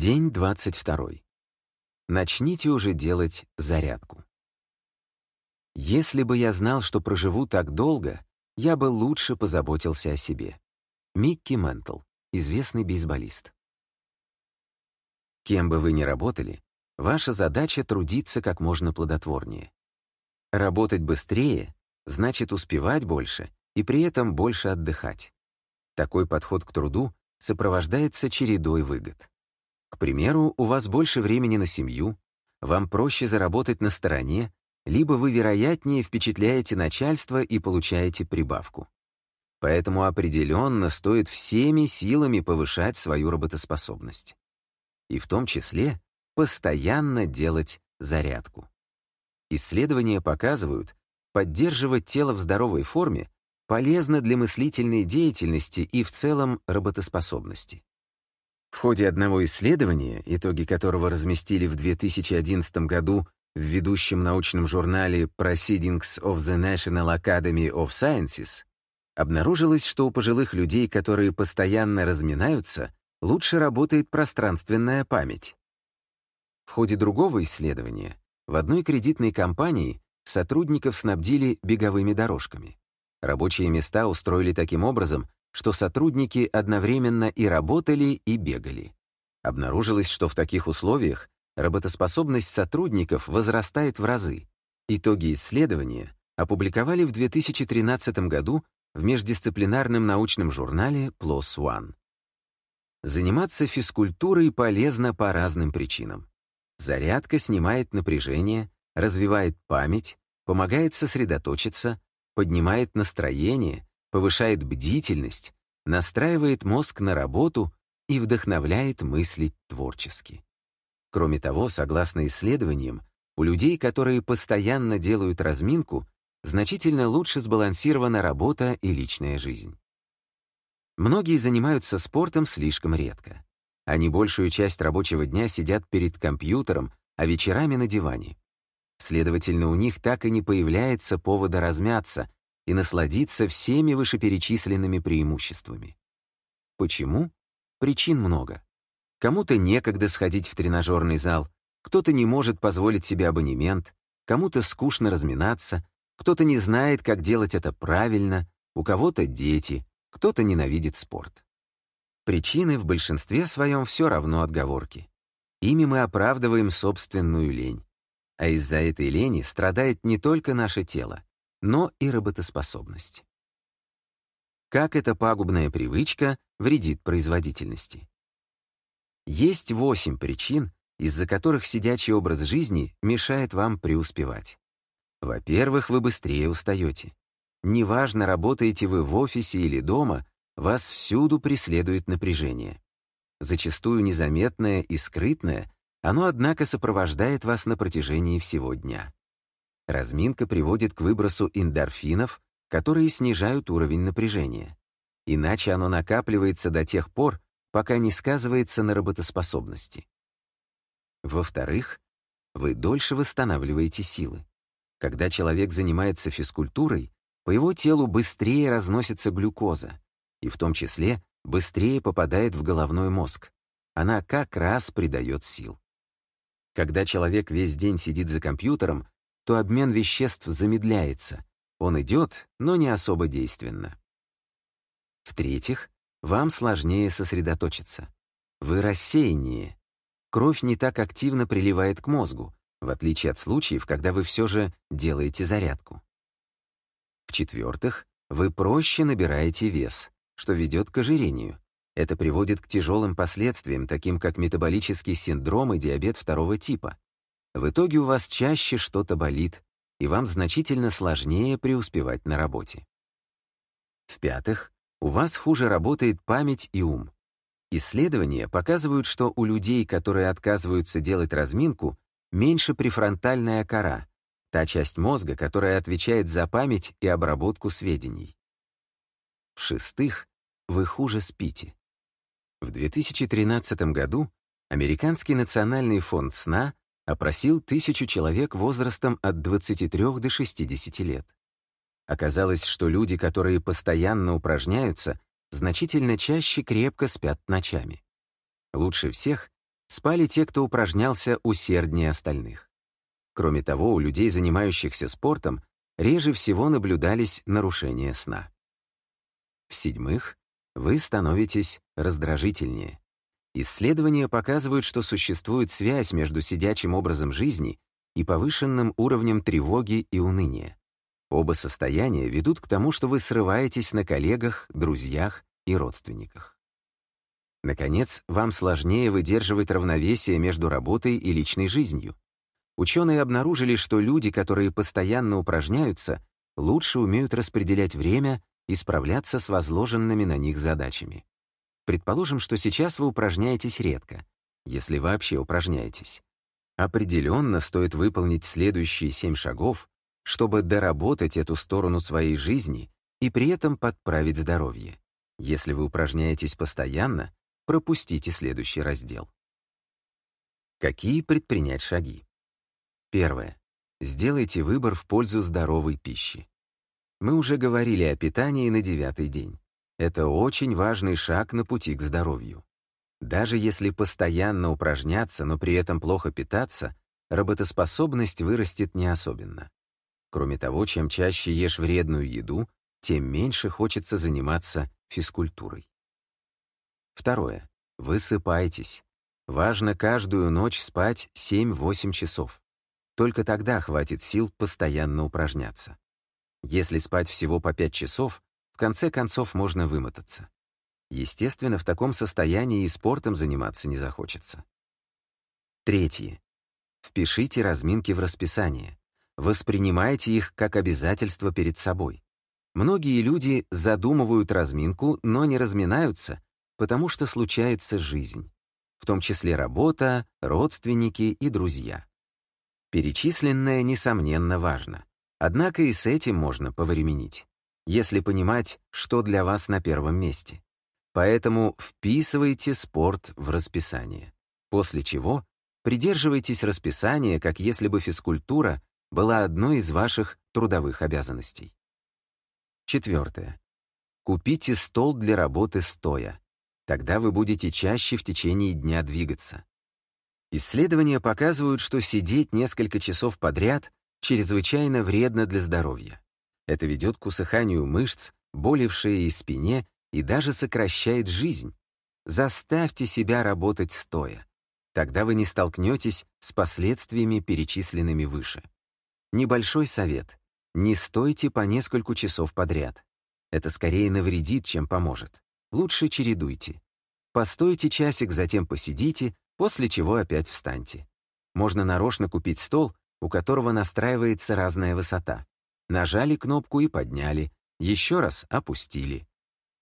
День 22. Начните уже делать зарядку. Если бы я знал, что проживу так долго, я бы лучше позаботился о себе. Микки Ментл, известный бейсболист. Кем бы вы ни работали, ваша задача трудиться как можно плодотворнее. Работать быстрее значит успевать больше и при этом больше отдыхать. Такой подход к труду сопровождается чередой выгод. К примеру, у вас больше времени на семью, вам проще заработать на стороне, либо вы вероятнее впечатляете начальство и получаете прибавку. Поэтому определенно стоит всеми силами повышать свою работоспособность. И в том числе постоянно делать зарядку. Исследования показывают, поддерживать тело в здоровой форме полезно для мыслительной деятельности и в целом работоспособности. В ходе одного исследования, итоги которого разместили в 2011 году в ведущем научном журнале Proceedings of the National Academy of Sciences, обнаружилось, что у пожилых людей, которые постоянно разминаются, лучше работает пространственная память. В ходе другого исследования в одной кредитной компании сотрудников снабдили беговыми дорожками. Рабочие места устроили таким образом, что сотрудники одновременно и работали, и бегали. Обнаружилось, что в таких условиях работоспособность сотрудников возрастает в разы. Итоги исследования опубликовали в 2013 году в междисциплинарном научном журнале PLOS ONE. Заниматься физкультурой полезно по разным причинам. Зарядка снимает напряжение, развивает память, помогает сосредоточиться, поднимает настроение, повышает бдительность, настраивает мозг на работу и вдохновляет мыслить творчески. Кроме того, согласно исследованиям, у людей, которые постоянно делают разминку, значительно лучше сбалансирована работа и личная жизнь. Многие занимаются спортом слишком редко. Они большую часть рабочего дня сидят перед компьютером, а вечерами на диване. Следовательно, у них так и не появляется повода размяться, и насладиться всеми вышеперечисленными преимуществами. Почему? Причин много. Кому-то некогда сходить в тренажерный зал, кто-то не может позволить себе абонемент, кому-то скучно разминаться, кто-то не знает, как делать это правильно, у кого-то дети, кто-то ненавидит спорт. Причины в большинстве своем все равно отговорки. Ими мы оправдываем собственную лень. А из-за этой лени страдает не только наше тело, но и работоспособность. Как эта пагубная привычка вредит производительности? Есть восемь причин, из-за которых сидячий образ жизни мешает вам преуспевать. Во-первых, вы быстрее устаете. Неважно, работаете вы в офисе или дома, вас всюду преследует напряжение. Зачастую незаметное и скрытное, оно, однако, сопровождает вас на протяжении всего дня. Разминка приводит к выбросу эндорфинов, которые снижают уровень напряжения. Иначе оно накапливается до тех пор, пока не сказывается на работоспособности. Во-вторых, вы дольше восстанавливаете силы. Когда человек занимается физкультурой, по его телу быстрее разносится глюкоза, и в том числе быстрее попадает в головной мозг. Она как раз придает сил. Когда человек весь день сидит за компьютером, то обмен веществ замедляется. Он идет, но не особо действенно. В-третьих, вам сложнее сосредоточиться. Вы рассеяннее. Кровь не так активно приливает к мозгу, в отличие от случаев, когда вы все же делаете зарядку. В-четвертых, вы проще набираете вес, что ведет к ожирению. Это приводит к тяжелым последствиям, таким как метаболический синдром и диабет второго типа. В итоге у вас чаще что-то болит, и вам значительно сложнее преуспевать на работе. В-пятых, у вас хуже работает память и ум. Исследования показывают, что у людей, которые отказываются делать разминку, меньше префронтальная кора, та часть мозга, которая отвечает за память и обработку сведений. В-шестых, вы хуже спите. В 2013 году Американский национальный фонд сна опросил тысячу человек возрастом от 23 до 60 лет. Оказалось, что люди, которые постоянно упражняются, значительно чаще крепко спят ночами. Лучше всех спали те, кто упражнялся усерднее остальных. Кроме того, у людей, занимающихся спортом, реже всего наблюдались нарушения сна. В-седьмых, вы становитесь раздражительнее. Исследования показывают, что существует связь между сидячим образом жизни и повышенным уровнем тревоги и уныния. Оба состояния ведут к тому, что вы срываетесь на коллегах, друзьях и родственниках. Наконец, вам сложнее выдерживать равновесие между работой и личной жизнью. Ученые обнаружили, что люди, которые постоянно упражняются, лучше умеют распределять время и справляться с возложенными на них задачами. Предположим, что сейчас вы упражняетесь редко, если вообще упражняетесь. Определенно стоит выполнить следующие семь шагов, чтобы доработать эту сторону своей жизни и при этом подправить здоровье. Если вы упражняетесь постоянно, пропустите следующий раздел. Какие предпринять шаги? Первое. Сделайте выбор в пользу здоровой пищи. Мы уже говорили о питании на девятый день. Это очень важный шаг на пути к здоровью. Даже если постоянно упражняться, но при этом плохо питаться, работоспособность вырастет не особенно. Кроме того, чем чаще ешь вредную еду, тем меньше хочется заниматься физкультурой. Второе. Высыпайтесь. Важно каждую ночь спать 7-8 часов. Только тогда хватит сил постоянно упражняться. Если спать всего по 5 часов, конце концов можно вымотаться. Естественно, в таком состоянии и спортом заниматься не захочется. Третье. Впишите разминки в расписание. Воспринимайте их как обязательство перед собой. Многие люди задумывают разминку, но не разминаются, потому что случается жизнь, в том числе работа, родственники и друзья. Перечисленное, несомненно, важно. Однако и с этим можно повременить, если понимать, что для вас на первом месте. Поэтому вписывайте спорт в расписание. После чего придерживайтесь расписания, как если бы физкультура была одной из ваших трудовых обязанностей. Четвертое. Купите стол для работы стоя. Тогда вы будете чаще в течение дня двигаться. Исследования показывают, что сидеть несколько часов подряд чрезвычайно вредно для здоровья. Это ведет к усыханию мышц, боли в шее и спине и даже сокращает жизнь. Заставьте себя работать стоя. Тогда вы не столкнетесь с последствиями, перечисленными выше. Небольшой совет. Не стойте по нескольку часов подряд. Это скорее навредит, чем поможет. Лучше чередуйте. Постойте часик, затем посидите, после чего опять встаньте. Можно нарочно купить стол, у которого настраивается разная высота. Нажали кнопку и подняли, еще раз опустили.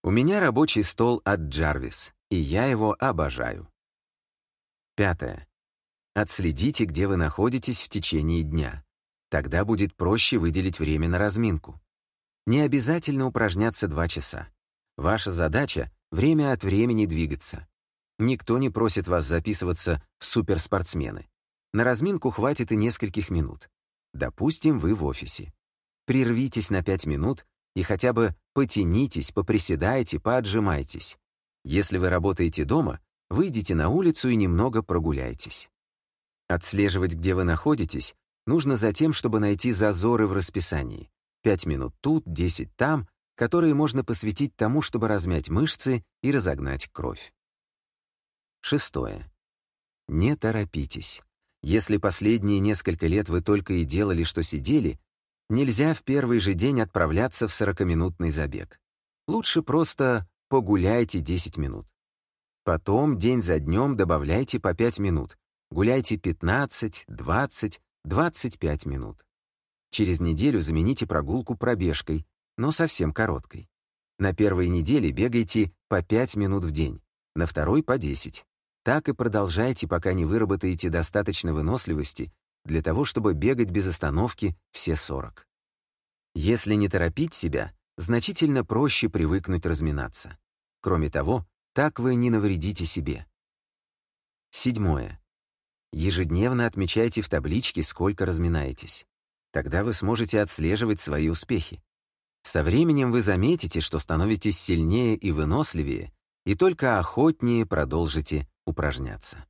У меня рабочий стол от Jarvis, и я его обожаю. Пятое. Отследите, где вы находитесь в течение дня. Тогда будет проще выделить время на разминку. Не обязательно упражняться два часа. Ваша задача — время от времени двигаться. Никто не просит вас записываться в суперспортсмены. На разминку хватит и нескольких минут. Допустим, вы в офисе. Прервитесь на пять минут и хотя бы потянитесь, поприседайте, поотжимайтесь. Если вы работаете дома, выйдите на улицу и немного прогуляйтесь. Отслеживать, где вы находитесь, нужно за тем, чтобы найти зазоры в расписании. Пять минут тут, десять там, которые можно посвятить тому, чтобы размять мышцы и разогнать кровь. Шестое. Не торопитесь. Если последние несколько лет вы только и делали, что сидели, нельзя в первый же день отправляться в 40-минутный забег. Лучше просто погуляйте 10 минут. Потом день за днем добавляйте по 5 минут. Гуляйте 15, 20, 25 минут. Через неделю замените прогулку пробежкой, но совсем короткой. На первой неделе бегайте по 5 минут в день, на второй — по 10. Так и продолжайте, пока не выработаете достаточно выносливости для того, чтобы бегать без остановки все 40. Если не торопить себя, значительно проще привыкнуть разминаться. Кроме того, так вы не навредите себе. Седьмое. Ежедневно отмечайте в табличке, сколько разминаетесь. Тогда вы сможете отслеживать свои успехи. Со временем вы заметите, что становитесь сильнее и выносливее, и только охотнее продолжите упражняться.